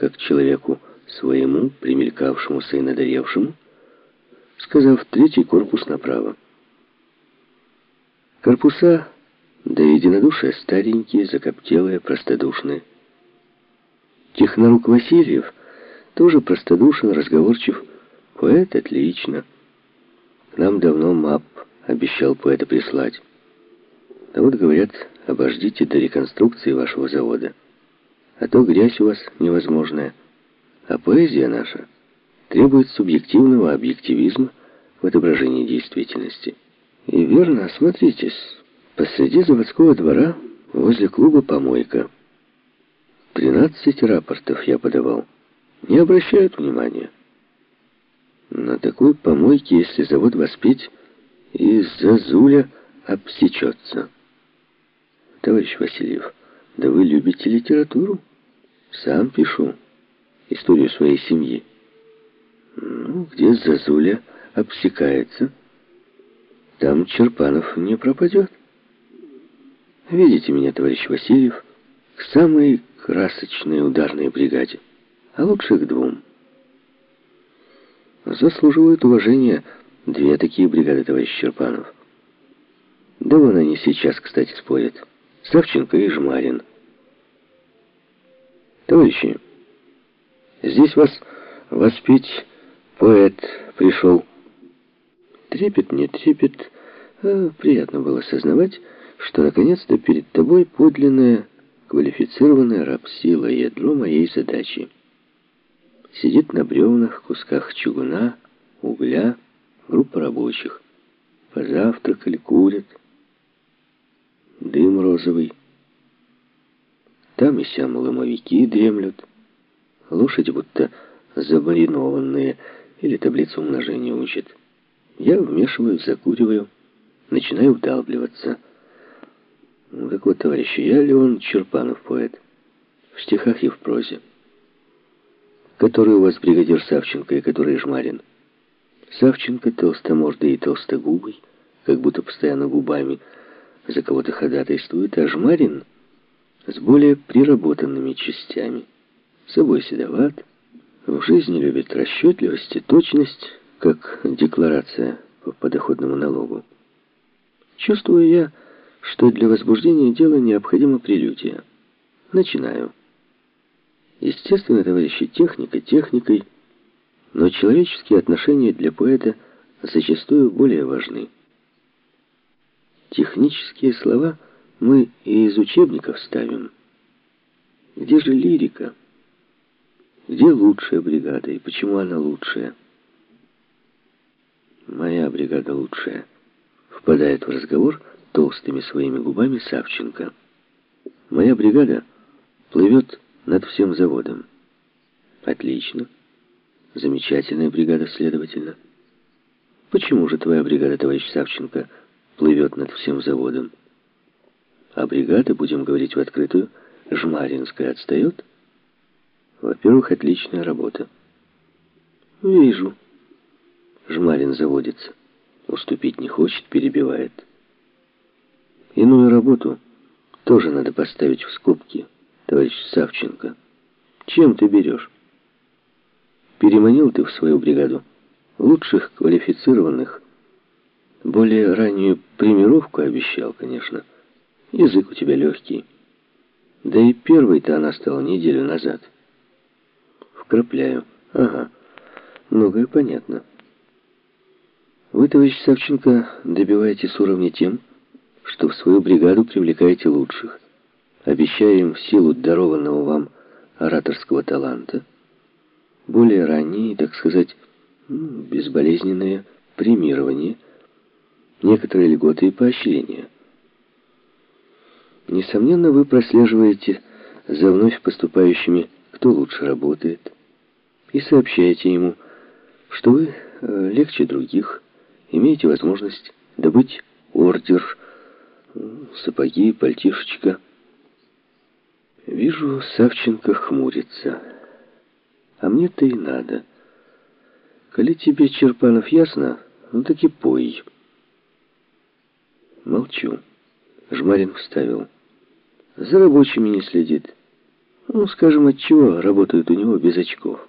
как человеку своему, примелькавшемуся и надоевшему, сказав «третий корпус направо». Корпуса до единодушия старенькие, закоптелые, простодушные. Технорук Васильев тоже простодушен, разговорчив. Поэт отлично. нам давно МАП обещал поэта прислать. А вот, говорят, обождите до реконструкции вашего завода. А то грязь у вас невозможная. А поэзия наша требует субъективного объективизма в отображении действительности. И верно, осмотритесь. Посреди заводского двора, возле клуба «Помойка». Тринадцать рапортов я подавал. Не обращают внимания. На такой помойке, если завод воспеть, из Зазуля обсечется. Товарищ Васильев, да вы любите литературу? Сам пишу историю своей семьи. Ну, где Зазуля обсекается, там Черпанов не пропадет. Видите меня, товарищ Васильев, к самой красочной ударной бригаде, а лучше к двум. Заслуживают уважения две такие бригады, товарищ Черпанов. Да вон они сейчас, кстати, спорят. Савченко и Жмарин. Товарищи, здесь вас воспить поэт пришел. Трепет, не трепет, а приятно было сознавать, что наконец-то перед тобой подлинная, квалифицированная рабсила, ядро моей задачи. Сидит на бревнах, кусках чугуна, угля, группа рабочих. Позавтракали, курят. Дым розовый. Там и сям ломовики дремлют. Лошади будто замаринованные или таблицу умножения учат. Я вмешиваюсь, закуриваю, начинаю вдалбливаться — ну, так вот, товарищи, я Леон Черпанов, поэт. В стихах и в прозе. Который у вас бригадир Савченко и который Жмарин? Савченко толстомордый и толстогубый, как будто постоянно губами за кого-то ходатайствует, а Жмарин с более приработанными частями. Собой седоват, в жизни любит расчетливость и точность, как декларация по подоходному налогу. Чувствую я, что для возбуждения дела необходима прелюдия. Начинаю. Естественно, товарищи, техника техникой, но человеческие отношения для поэта зачастую более важны. Технические слова мы и из учебников ставим. Где же лирика? Где лучшая бригада и почему она лучшая? Моя бригада лучшая. Впадает в разговор толстыми своими губами Савченко. «Моя бригада плывет над всем заводом». «Отлично. Замечательная бригада, следовательно». «Почему же твоя бригада, товарищ Савченко, плывет над всем заводом?» «А бригада, будем говорить в открытую, Жмаринская отстает?» «Во-первых, отличная работа». «Вижу». Жмарин заводится. Уступить не хочет, перебивает. Иную работу тоже надо поставить в скобки, товарищ Савченко. Чем ты берешь? Переманил ты в свою бригаду лучших квалифицированных. Более раннюю примировку обещал, конечно. Язык у тебя легкий. Да и первой-то она стала неделю назад. Вкрапляю. Ага. Многое понятно. Вы, товарищ Савченко, добиваетесь уровня тем, что в свою бригаду привлекаете лучших, обещая им в силу дарованного вам ораторского таланта более ранние, так сказать, ну, безболезненное премирование, некоторые льготы и поощрения. Несомненно, вы прослеживаете за вновь поступающими, кто лучше работает, и сообщаете ему, что вы э, легче других, имеете возможность добыть ордер сапоги, пальтишечка. Вижу, Савченко хмурится. А мне-то и надо. Коли тебе, Черпанов, ясно, ну так и пой. Молчу. Жмарин вставил. За рабочими не следит. Ну, скажем, от чего работают у него без очков?